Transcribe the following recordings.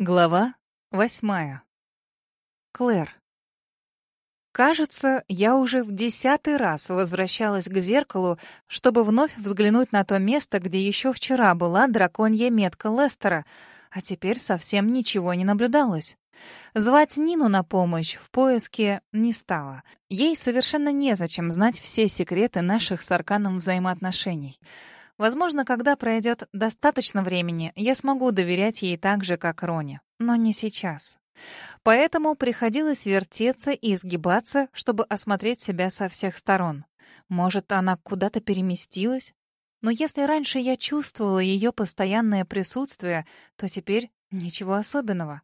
Глава восьмая. Клэр. Кажется, я уже в десятый раз возвращалась к зеркалу, чтобы вновь взглянуть на то место, где еще вчера была драконья метка Лестера, а теперь совсем ничего не наблюдалось. Звать Нину на помощь в поиске не стало. Ей совершенно незачем знать все секреты наших с Арканом взаимоотношений. Возможно, когда пройдет достаточно времени, я смогу доверять ей так же, как Роне. Но не сейчас. Поэтому приходилось вертеться и изгибаться, чтобы осмотреть себя со всех сторон. Может, она куда-то переместилась? Но если раньше я чувствовала ее постоянное присутствие, то теперь ничего особенного.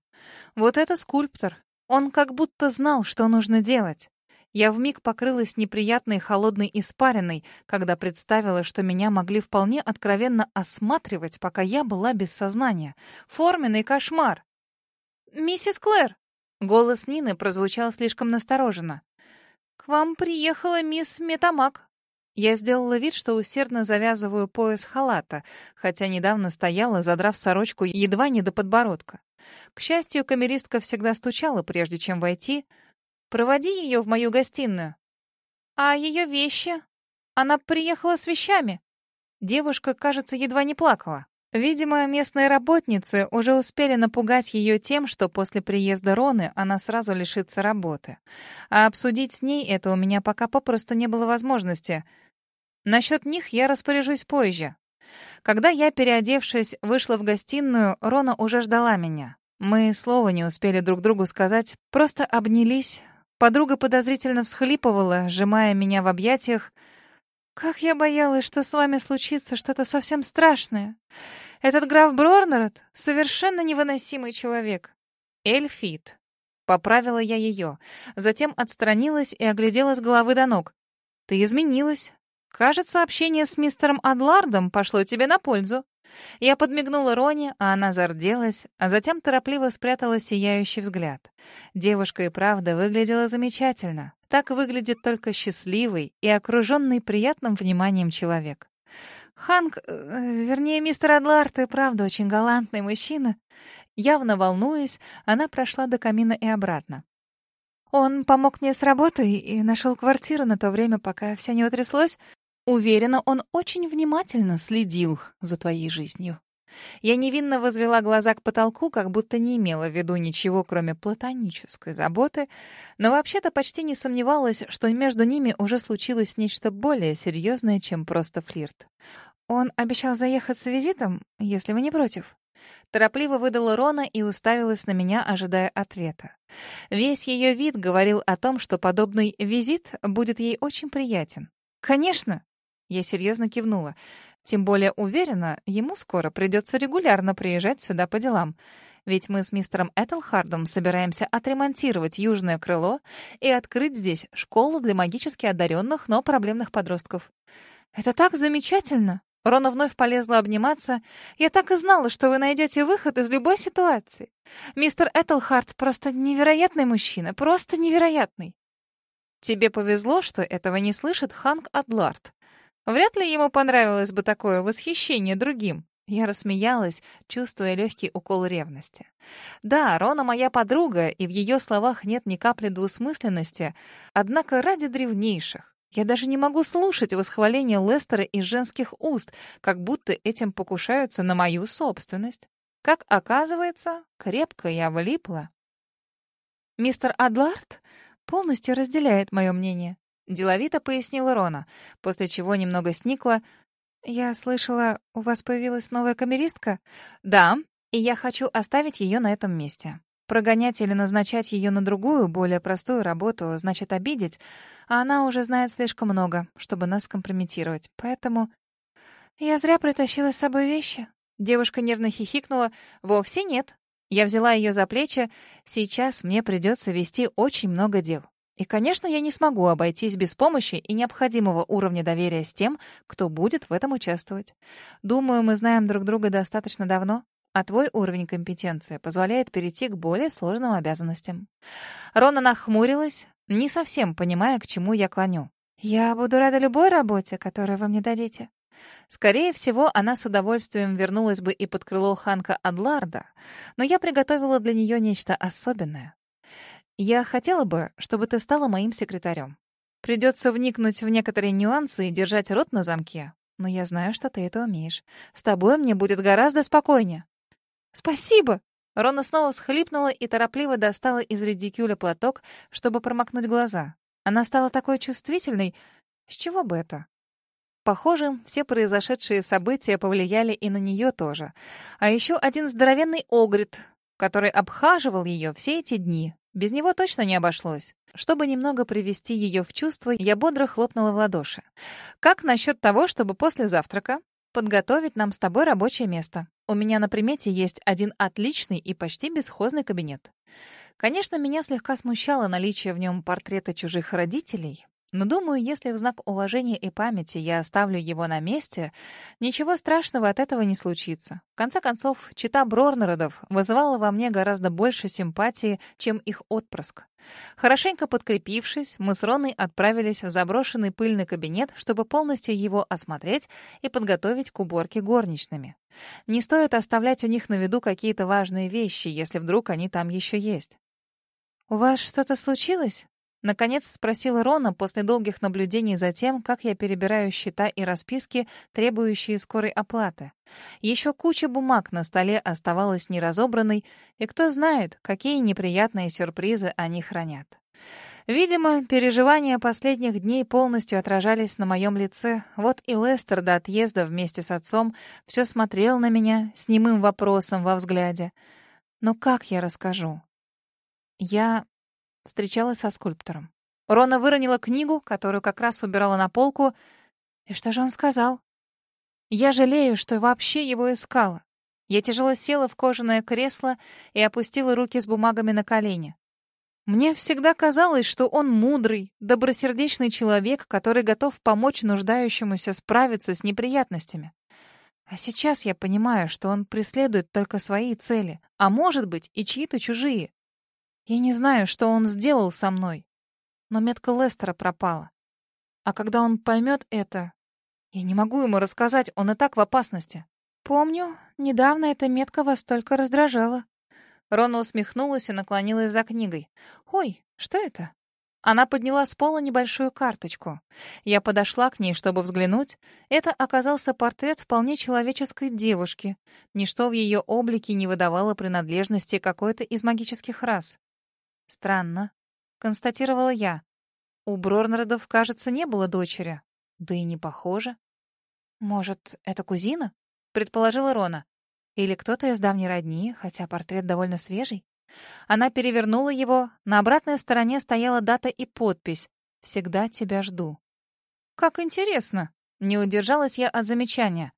Вот это скульптор. Он как будто знал, что нужно делать. Я вмиг покрылась неприятной холодной испариной, когда представила, что меня могли вполне откровенно осматривать, пока я была без сознания. Форменный кошмар. «Миссис Клэр!» Голос Нины прозвучал слишком настороженно. «К вам приехала мисс Метамак». Я сделала вид, что усердно завязываю пояс халата, хотя недавно стояла, задрав сорочку едва не до подбородка. К счастью, камеристка всегда стучала, прежде чем войти — Проводи ее в мою гостиную. А ее вещи? Она приехала с вещами. Девушка, кажется, едва не плакала. Видимо, местные работницы уже успели напугать ее тем, что после приезда Роны она сразу лишится работы. А обсудить с ней это у меня пока попросту не было возможности. Насчет них я распоряжусь позже. Когда я, переодевшись, вышла в гостиную, Рона уже ждала меня. Мы слова не успели друг другу сказать, просто обнялись, Подруга подозрительно всхлипывала, сжимая меня в объятиях. «Как я боялась, что с вами случится что-то совсем страшное. Этот граф Брорнерот — совершенно невыносимый человек. Эльфит». Поправила я ее, затем отстранилась и оглядела с головы до ног. «Ты изменилась. Кажется, общение с мистером Адлардом пошло тебе на пользу». Я подмигнула Роне, а она зарделась, а затем торопливо спрятала сияющий взгляд. Девушка и правда выглядела замечательно. Так выглядит только счастливый и окруженный приятным вниманием человек. Ханк, э, вернее, мистер Адлард, и правда очень галантный мужчина. Явно волнуясь, она прошла до камина и обратно. Он помог мне с работой и нашел квартиру на то время, пока все не утряслось, Уверена, он очень внимательно следил за твоей жизнью. Я невинно возвела глаза к потолку, как будто не имела в виду ничего, кроме платонической заботы, но вообще-то почти не сомневалась, что между ними уже случилось нечто более серьезное, чем просто флирт. Он обещал заехать с визитом, если вы не против. Торопливо выдала Рона и уставилась на меня, ожидая ответа. Весь ее вид говорил о том, что подобный визит будет ей очень приятен. «Конечно!» Я серьезно кивнула. Тем более уверена, ему скоро придется регулярно приезжать сюда по делам. Ведь мы с мистером Этельхардом собираемся отремонтировать южное крыло и открыть здесь школу для магически одаренных, но проблемных подростков. Это так замечательно! Рона вновь полезла обниматься. «Я так и знала, что вы найдете выход из любой ситуации. Мистер Этельхард просто невероятный мужчина, просто невероятный». «Тебе повезло, что этого не слышит Ханк Адлард», Вряд ли ему понравилось бы такое восхищение другим. Я рассмеялась, чувствуя легкий укол ревности. Да, Рона моя подруга, и в ее словах нет ни капли двусмысленности, однако ради древнейших. Я даже не могу слушать восхваление Лестера из женских уст, как будто этим покушаются на мою собственность. Как оказывается, крепко я влипла. Мистер Адлард полностью разделяет мое мнение. Деловито пояснила Рона, после чего немного сникла. «Я слышала, у вас появилась новая камеристка?» «Да, и я хочу оставить ее на этом месте. Прогонять или назначать ее на другую, более простую работу, значит обидеть, а она уже знает слишком много, чтобы нас компрометировать. Поэтому я зря притащила с собой вещи». Девушка нервно хихикнула. «Вовсе нет. Я взяла ее за плечи. Сейчас мне придется вести очень много дел. И, конечно, я не смогу обойтись без помощи и необходимого уровня доверия с тем, кто будет в этом участвовать. Думаю, мы знаем друг друга достаточно давно, а твой уровень компетенции позволяет перейти к более сложным обязанностям. Рона нахмурилась, не совсем понимая, к чему я клоню. «Я буду рада любой работе, которую вы мне дадите. Скорее всего, она с удовольствием вернулась бы и под крыло Ханка Адларда, но я приготовила для нее нечто особенное. Я хотела бы, чтобы ты стала моим секретарем. Придется вникнуть в некоторые нюансы и держать рот на замке, но я знаю, что ты это умеешь. С тобой мне будет гораздо спокойнее. Спасибо! Рона снова всхлипнула и торопливо достала из редикюля платок, чтобы промокнуть глаза. Она стала такой чувствительной. С чего бы это? Похоже, все произошедшие события повлияли и на нее тоже. А еще один здоровенный огрит, который обхаживал ее все эти дни. Без него точно не обошлось. Чтобы немного привести ее в чувство, я бодро хлопнула в ладоши. «Как насчет того, чтобы после завтрака подготовить нам с тобой рабочее место. У меня на примете есть один отличный и почти бесхозный кабинет. Конечно, меня слегка смущало наличие в нем портрета чужих родителей, но думаю, если в знак уважения и памяти я оставлю его на месте, ничего страшного от этого не случится. В конце концов, чита Брорнеродов вызывала во мне гораздо больше симпатии, чем их отпрыск. Хорошенько подкрепившись, мы с Роной отправились в заброшенный пыльный кабинет, чтобы полностью его осмотреть и подготовить к уборке горничными. Не стоит оставлять у них на виду какие-то важные вещи, если вдруг они там еще есть. «У вас что-то случилось?» Наконец спросила Рона после долгих наблюдений за тем, как я перебираю счета и расписки, требующие скорой оплаты. Еще куча бумаг на столе оставалась неразобранной, и кто знает, какие неприятные сюрпризы они хранят. Видимо, переживания последних дней полностью отражались на моем лице. Вот и Лестер до отъезда вместе с отцом все смотрел на меня с немым вопросом во взгляде. Но как я расскажу? Я встречалась со скульптором. Рона выронила книгу, которую как раз убирала на полку. И что же он сказал? Я жалею, что вообще его искала. Я тяжело села в кожаное кресло и опустила руки с бумагами на колени. Мне всегда казалось, что он мудрый, добросердечный человек, который готов помочь нуждающемуся справиться с неприятностями. А сейчас я понимаю, что он преследует только свои цели, а может быть и чьи-то чужие. Я не знаю, что он сделал со мной, но метка Лестера пропала. А когда он поймет это, я не могу ему рассказать, он и так в опасности. Помню, недавно эта метка вас только раздражала. Рона усмехнулась и наклонилась за книгой. «Ой, что это?» Она подняла с пола небольшую карточку. Я подошла к ней, чтобы взглянуть. Это оказался портрет вполне человеческой девушки. Ничто в ее облике не выдавало принадлежности какой-то из магических рас. Странно, констатировала я. У Брорнердов, кажется, не было дочери. Да и не похоже. Может, это кузина? Предположила Рона. Или кто-то из давней родни, хотя портрет довольно свежий. Она перевернула его. На обратной стороне стояла дата и подпись «Всегда тебя жду». «Как интересно!» — не удержалась я от замечания.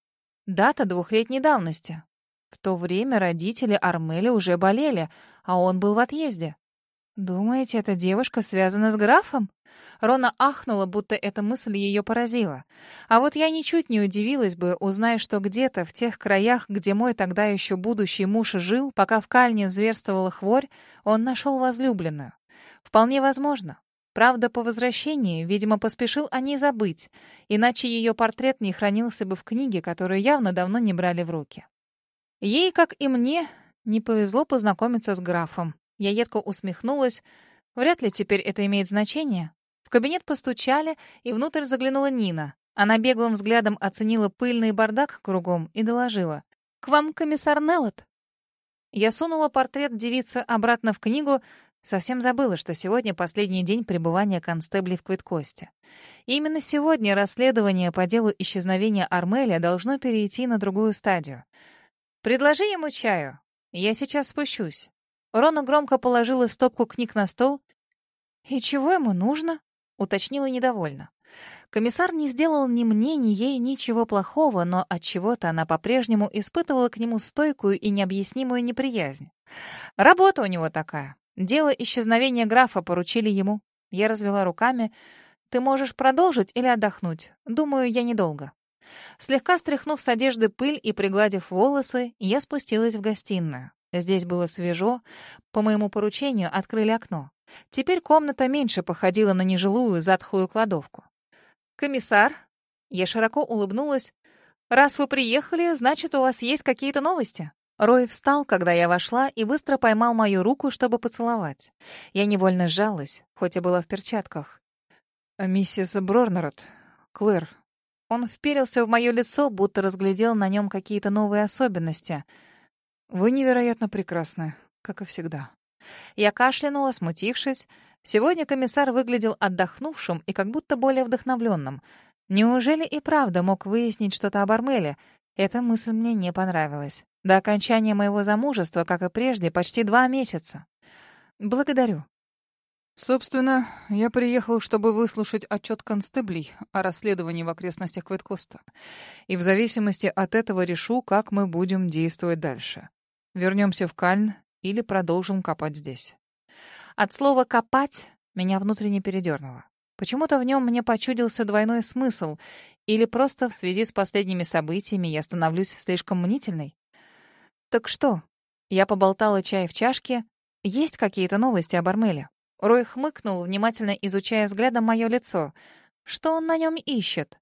Дата двухлетней давности. В то время родители Армели уже болели, а он был в отъезде. «Думаете, эта девушка связана с графом?» Рона ахнула, будто эта мысль ее поразила. А вот я ничуть не удивилась бы, узнав, что где-то в тех краях, где мой тогда еще будущий муж жил, пока в Кальне зверствовала хворь, он нашел возлюбленную. Вполне возможно. Правда, по возвращении, видимо, поспешил о ней забыть, иначе ее портрет не хранился бы в книге, которую явно давно не брали в руки. Ей, как и мне, не повезло познакомиться с графом. Я едко усмехнулась. Вряд ли теперь это имеет значение. В кабинет постучали, и внутрь заглянула Нина. Она беглым взглядом оценила пыльный бардак кругом и доложила. «К вам комиссар Неллот». Я сунула портрет девицы обратно в книгу, совсем забыла, что сегодня последний день пребывания констеблей в Квиткосте. именно сегодня расследование по делу исчезновения Армеля должно перейти на другую стадию. «Предложи ему чаю. Я сейчас спущусь». Рона громко положила стопку книг на стол. «И чего ему нужно?» — уточнила недовольно. Комиссар не сделал ни мне, ни ей ничего плохого, но от чего то она по-прежнему испытывала к нему стойкую и необъяснимую неприязнь. Работа у него такая. Дело исчезновения графа поручили ему. Я развела руками. «Ты можешь продолжить или отдохнуть? Думаю, я недолго». Слегка стряхнув с одежды пыль и пригладив волосы, я спустилась в гостиную. Здесь было свежо. По моему поручению открыли окно. Теперь комната меньше походила на нежилую затхлую кладовку. «Комиссар?» Я широко улыбнулась. «Раз вы приехали, значит, у вас есть какие-то новости?» Рой встал, когда я вошла, и быстро поймал мою руку, чтобы поцеловать. Я невольно сжалась, хоть и была в перчатках. «Миссис Брорнерот, Клэр». Он вперился в мое лицо, будто разглядел на нем какие-то новые особенности. «Вы невероятно прекрасны, как и всегда». Я кашлянула, смутившись. Сегодня комиссар выглядел отдохнувшим и как будто более вдохновленным. Неужели и правда мог выяснить что-то об Армеле? Эта мысль мне не понравилась. До окончания моего замужества, как и прежде, почти два месяца. Благодарю. Собственно, я приехал, чтобы выслушать отчет констеблей о расследовании в окрестностях Квиткоста. И в зависимости от этого решу, как мы будем действовать дальше. Вернемся в Кальн или продолжим копать здесь. От слова «копать» меня внутренне передернуло. Почему-то в нем мне почудился двойной смысл, или просто в связи с последними событиями я становлюсь слишком мнительной. «Так что?» Я поболтала чай в чашке. «Есть какие-то новости об Армеле?» Рой хмыкнул, внимательно изучая взглядом мое лицо. «Что он на нем ищет?»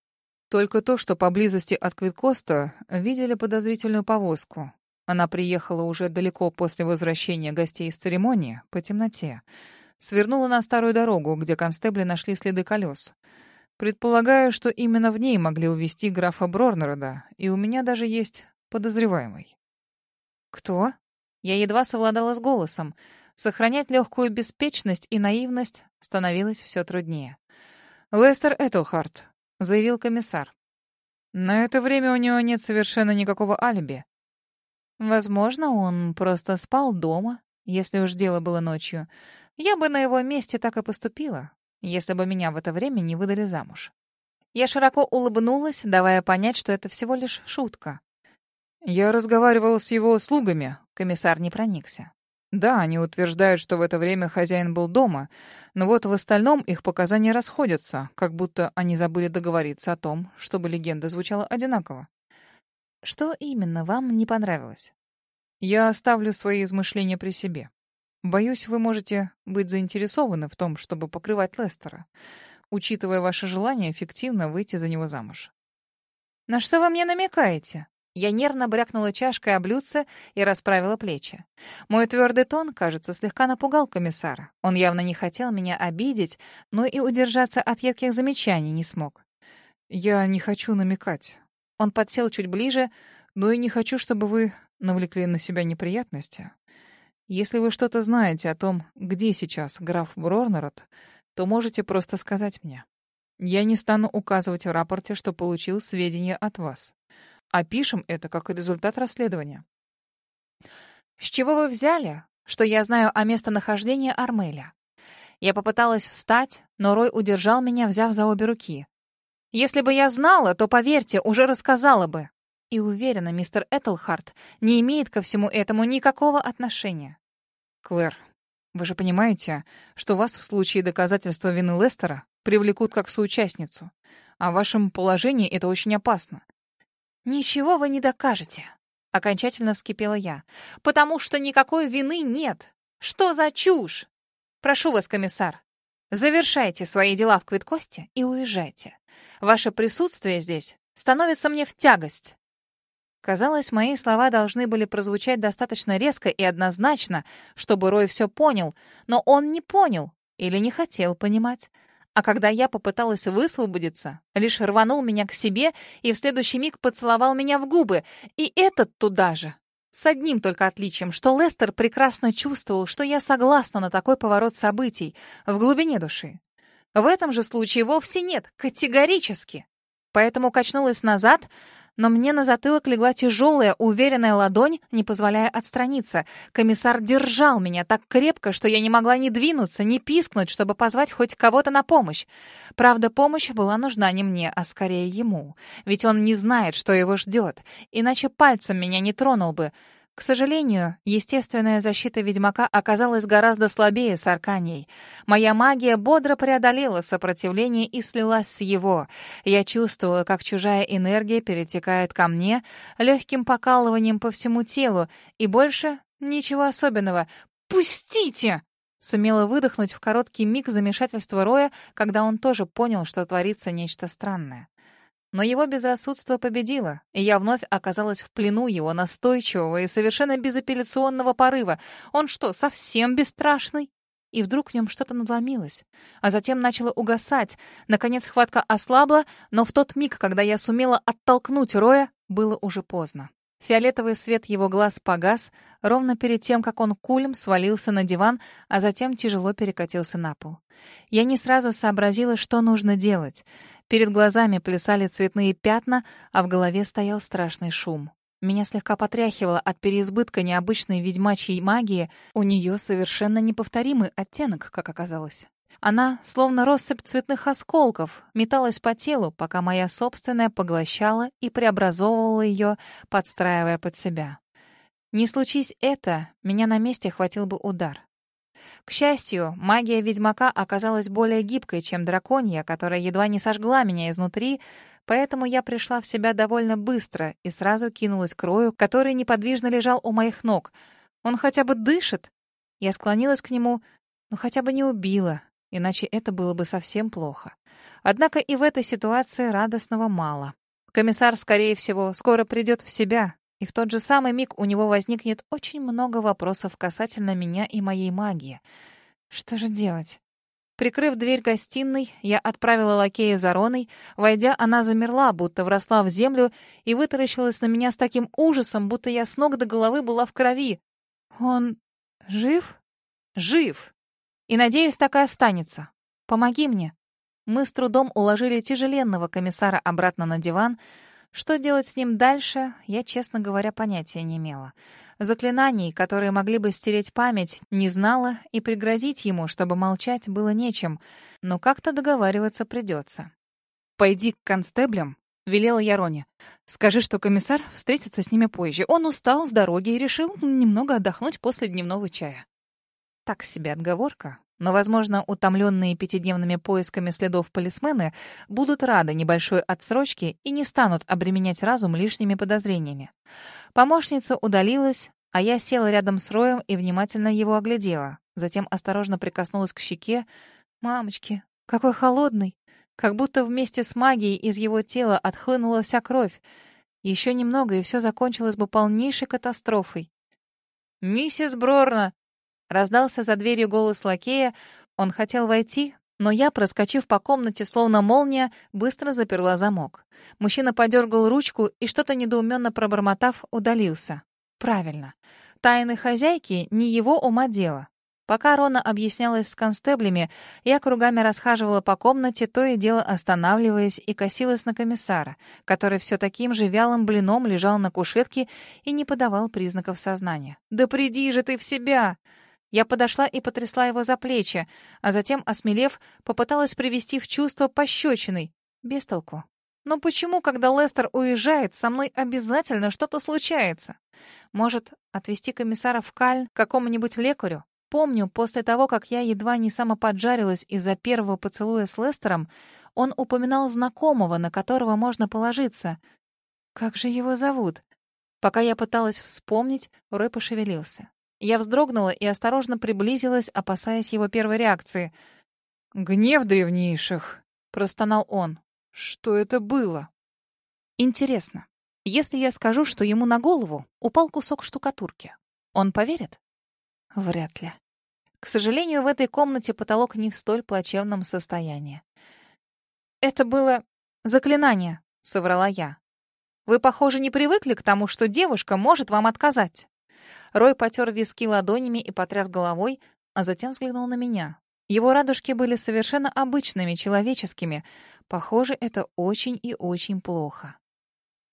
«Только то, что поблизости от Квиткоста видели подозрительную повозку. Она приехала уже далеко после возвращения гостей из церемонии, по темноте. Свернула на старую дорогу, где констебли нашли следы колес. Предполагаю, что именно в ней могли увезти графа Брорнерода, и у меня даже есть подозреваемый. «Кто?» Я едва совладала с голосом. Сохранять легкую беспечность и наивность становилось все труднее. «Лестер Этлхарт», — заявил комиссар. «На это время у него нет совершенно никакого алиби». «Возможно, он просто спал дома, если уж дело было ночью. Я бы на его месте так и поступила, если бы меня в это время не выдали замуж». Я широко улыбнулась, давая понять, что это всего лишь шутка. «Я разговаривал с его слугами», — комиссар не проникся. «Да, они утверждают, что в это время хозяин был дома, но вот в остальном их показания расходятся, как будто они забыли договориться о том, чтобы легенда звучала одинаково». «Что именно вам не понравилось?» «Я оставлю свои измышления при себе. Боюсь, вы можете быть заинтересованы в том, чтобы покрывать Лестера, учитывая ваше желание эффективно выйти за него замуж». «На что вы мне намекаете?» Я нервно брякнула чашкой о блюдце и расправила плечи. Мой твердый тон, кажется, слегка напугал комиссара. Он явно не хотел меня обидеть, но и удержаться от едких замечаний не смог. «Я не хочу намекать». Он подсел чуть ближе, но и не хочу, чтобы вы навлекли на себя неприятности. Если вы что-то знаете о том, где сейчас граф Брорнерот, то можете просто сказать мне. Я не стану указывать в рапорте, что получил сведения от вас. Опишем это как результат расследования. С чего вы взяли, что я знаю о местонахождении Армеля? Я попыталась встать, но Рой удержал меня, взяв за обе руки. Если бы я знала, то, поверьте, уже рассказала бы. И уверена, мистер Этлхарт не имеет ко всему этому никакого отношения. Клэр, вы же понимаете, что вас в случае доказательства вины Лестера привлекут как соучастницу. А в вашем положении это очень опасно. «Ничего вы не докажете», — окончательно вскипела я, «потому что никакой вины нет. Что за чушь? Прошу вас, комиссар, завершайте свои дела в Квиткосте и уезжайте. Ваше присутствие здесь становится мне в тягость». Казалось, мои слова должны были прозвучать достаточно резко и однозначно, чтобы Рой все понял, но он не понял или не хотел понимать. А когда я попыталась высвободиться, лишь рванул меня к себе и в следующий миг поцеловал меня в губы. И этот туда же. С одним только отличием, что Лестер прекрасно чувствовал, что я согласна на такой поворот событий в глубине души. В этом же случае вовсе нет, категорически. Поэтому качнулась назад, но мне на затылок легла тяжелая, уверенная ладонь, не позволяя отстраниться. Комиссар держал меня так крепко, что я не могла ни двинуться, ни пискнуть, чтобы позвать хоть кого-то на помощь. Правда, помощь была нужна не мне, а скорее ему. Ведь он не знает, что его ждет, иначе пальцем меня не тронул бы. К сожалению, естественная защита ведьмака оказалась гораздо слабее с Арканией. Моя магия бодро преодолела сопротивление и слилась с его. Я чувствовала, как чужая энергия перетекает ко мне легким покалыванием по всему телу, и больше ничего особенного. «Пустите!» Сумела выдохнуть в короткий миг замешательства Роя, когда он тоже понял, что творится нечто странное. Но его безрассудство победило, и я вновь оказалась в плену его настойчивого и совершенно безапелляционного порыва. Он что, совсем бесстрашный? И вдруг в нем что-то надломилось, а затем начало угасать. Наконец хватка ослабла, но в тот миг, когда я сумела оттолкнуть Роя, было уже поздно. Фиолетовый свет его глаз погас, ровно перед тем, как он кулем свалился на диван, а затем тяжело перекатился на пол. Я не сразу сообразила, что нужно делать. Перед глазами плясали цветные пятна, а в голове стоял страшный шум. Меня слегка потряхивало от переизбытка необычной ведьмачьей магии. У нее совершенно неповторимый оттенок, как оказалось. Она, словно россыпь цветных осколков, металась по телу, пока моя собственная поглощала и преобразовывала ее, подстраивая под себя. Не случись это, меня на месте хватил бы удар. К счастью, магия ведьмака оказалась более гибкой, чем драконья, которая едва не сожгла меня изнутри, поэтому я пришла в себя довольно быстро и сразу кинулась к Рою, который неподвижно лежал у моих ног. Он хотя бы дышит? Я склонилась к нему, но хотя бы не убила, иначе это было бы совсем плохо. Однако и в этой ситуации радостного мало. Комиссар, скорее всего, скоро придет в себя, и в тот же самый миг у него возникнет очень много вопросов касательно меня и моей магии. Что же делать? Прикрыв дверь гостиной, я отправила лакея за Роной. Войдя, она замерла, будто вросла в землю, и вытаращилась на меня с таким ужасом, будто я с ног до головы была в крови. «Он жив?» «Жив!» И, надеюсь, так и останется. Помоги мне». Мы с трудом уложили тяжеленного комиссара обратно на диван. Что делать с ним дальше, я, честно говоря, понятия не имела. Заклинаний, которые могли бы стереть память, не знала, и пригрозить ему, чтобы молчать, было нечем. Но как-то договариваться придется. «Пойди к констеблям», — велела я Роне. «Скажи, что комиссар встретится с ними позже. Он устал с дороги и решил немного отдохнуть после дневного чая». Так себе отговорка, но, возможно, утомленные пятидневными поисками следов полисмены будут рады небольшой отсрочке и не станут обременять разум лишними подозрениями. Помощница удалилась, а я села рядом с Роем и внимательно его оглядела. Затем осторожно прикоснулась к щеке. «Мамочки, какой холодный!» Как будто вместе с магией из его тела отхлынула вся кровь. Еще немного, и все закончилось бы полнейшей катастрофой. «Миссис Брорна!» Раздался за дверью голос лакея. Он хотел войти, но я, проскочив по комнате, словно молния, быстро заперла замок. Мужчина подергал ручку и, что-то недоуменно пробормотав, удалился. Правильно. Тайны хозяйки не его ума дело. Пока Рона объяснялась с констеблями, я кругами расхаживала по комнате, то и дело останавливаясь и косилась на комиссара, который все таким же вялым блином лежал на кушетке и не подавал признаков сознания. «Да приди же ты в себя!» Я подошла и потрясла его за плечи, а затем, осмелев, попыталась привести в чувство пощечиной. Без толку. Но почему, когда Лестер уезжает, со мной обязательно что-то случается? Может, отвезти комиссара в Кальн к какому-нибудь лекарю? Помню, после того, как я едва не самоподжарилась из-за первого поцелуя с Лестером, он упоминал знакомого, на которого можно положиться. Как же его зовут? Пока я пыталась вспомнить, Рой пошевелился. Я вздрогнула и осторожно приблизилась, опасаясь его первой реакции. «Гнев древнейших!» — простонал он. «Что это было?» «Интересно, если я скажу, что ему на голову упал кусок штукатурки, он поверит?» «Вряд ли». К сожалению, в этой комнате потолок не в столь плачевном состоянии. «Это было заклинание», — соврала я. «Вы, похоже, не привыкли к тому, что девушка может вам отказать». Рой потер виски ладонями и потряс головой, а затем взглянул на меня. Его радужки были совершенно обычными, человеческими. Похоже, это очень и очень плохо.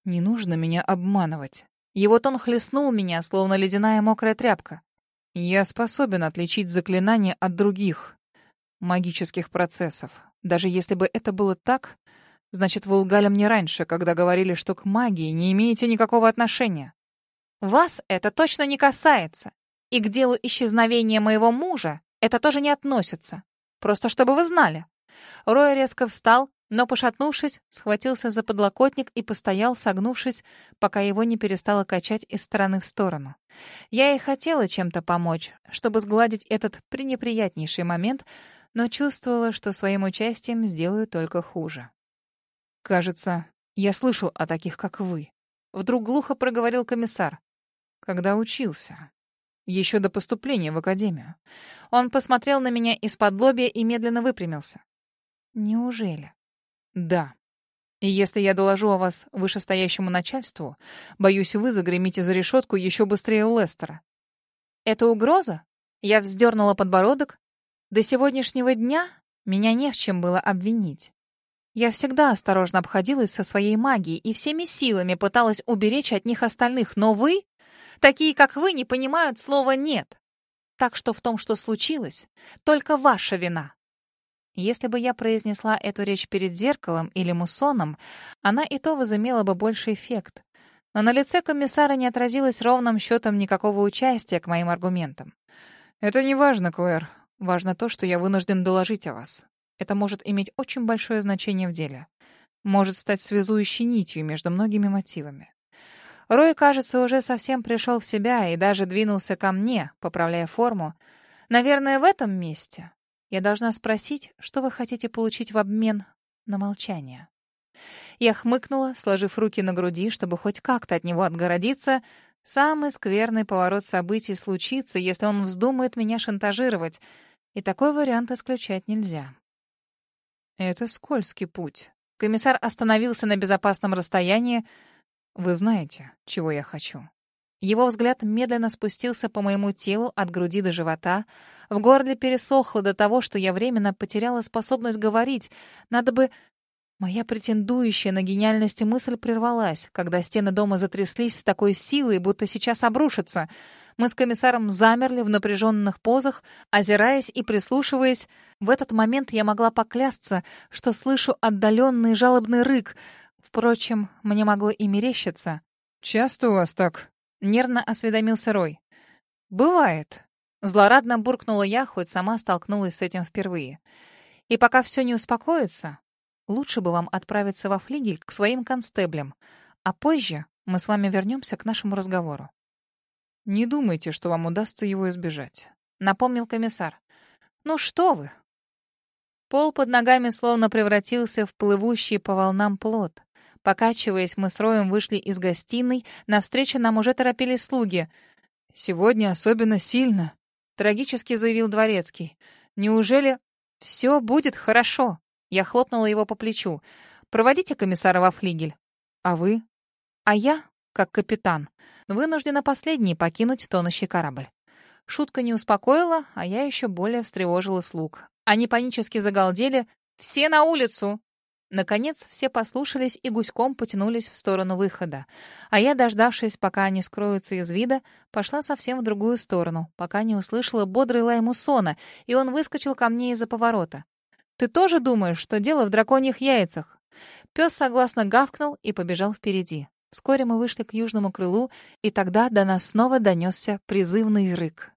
«Не нужно меня обманывать». Его тон хлестнул меня, словно ледяная мокрая тряпка. «Я способен отличить заклинания от других магических процессов. Даже если бы это было так, значит, вы лгали мне раньше, когда говорили, что к магии не имеете никакого отношения. Вас это точно не касается. И к делу исчезновения моего мужа это тоже не относится. Просто чтобы вы знали. Рой резко встал, но, пошатнувшись, схватился за подлокотник и постоял, согнувшись, пока его не перестало качать из стороны в сторону. Я и хотела чем-то помочь, чтобы сгладить этот пренеприятнейший момент, но чувствовала, что своим участием сделаю только хуже. «Кажется, Я слышал о таких, как вы. Вдруг глухо проговорил комиссар. Когда учился. Еще до поступления в академию. Он посмотрел на меня из-под лобья и медленно выпрямился. Неужели? Да. И если я доложу о вас вышестоящему начальству, боюсь, вы загремите за решетку еще быстрее Лестера. Это угроза? Я вздернула подбородок. До сегодняшнего дня меня не в чем было обвинить. Я всегда осторожно обходилась со своей магией и всеми силами пыталась уберечь от них остальных, но вы, такие как вы, не понимают слова «нет». Так что в том, что случилось, только ваша вина. Если бы я произнесла эту речь перед зеркалом или муссоном, она и то возымела бы больше эффект. Но на лице комиссара не отразилось ровным счетом никакого участия к моим аргументам. «Это не важно, Клэр. Важно то, что я вынужден доложить о вас. Это может иметь очень большое значение в деле. Может стать связующей нитью между многими мотивами. Рой, кажется, уже совсем пришел в себя и даже двинулся ко мне, поправляя форму. Наверное, в этом месте я должна спросить, что вы хотите получить в обмен на молчание. Я хмыкнула, сложив руки на груди, чтобы хоть как-то от него отгородиться. Самый скверный поворот событий случится, если он вздумает меня шантажировать, и такой вариант исключать нельзя. Это скользкий путь. Комиссар остановился на безопасном расстоянии. Вы знаете, чего я хочу. Его взгляд медленно спустился по моему телу от груди до живота. В горле пересохло до того, что я временно потеряла способность говорить. Надо бы... Моя претендующая на гениальность мысль прервалась, когда стены дома затряслись с такой силой, будто сейчас обрушатся. Мы с комиссаром замерли в напряженных позах, озираясь и прислушиваясь. В этот момент я могла поклясться, что слышу отдаленный жалобный рык. Впрочем, мне могло и мерещиться. «Часто у вас так Нервно осведомился Рой. «Бывает». Злорадно буркнула я, хоть сама столкнулась с этим впервые. «И пока все не успокоится, лучше бы вам отправиться во флигель к своим констеблям, а позже мы с вами вернемся к нашему разговору». «Не думайте, что вам удастся его избежать», — напомнил комиссар. «Ну что вы!» Пол под ногами словно превратился в плывущий по волнам плод. Покачиваясь, мы с Роем вышли из гостиной. Навстречу нам уже торопились слуги. «Сегодня особенно сильно», — трагически заявил Дворецкий. «Неужели все будет хорошо?» Я хлопнула его по плечу. «Проводите комиссара во флигель». «А вы?» «А я, как капитан, вынуждена последний покинуть тонущий корабль». Шутка не успокоила, а я еще более встревожила слуг. Они панически загалдели. «Все на улицу! Наконец, все послушались и гуськом потянулись в сторону выхода. А я, дождавшись, пока они скроются из вида, пошла совсем в другую сторону, пока не услышала бодрый лай мусона, и он выскочил ко мне из-за поворота. «Ты тоже думаешь, что дело в драконьих яйцах?» Пес согласно гавкнул и побежал впереди. Вскоре мы вышли к южному крылу, и тогда до нас снова донесся призывный рык.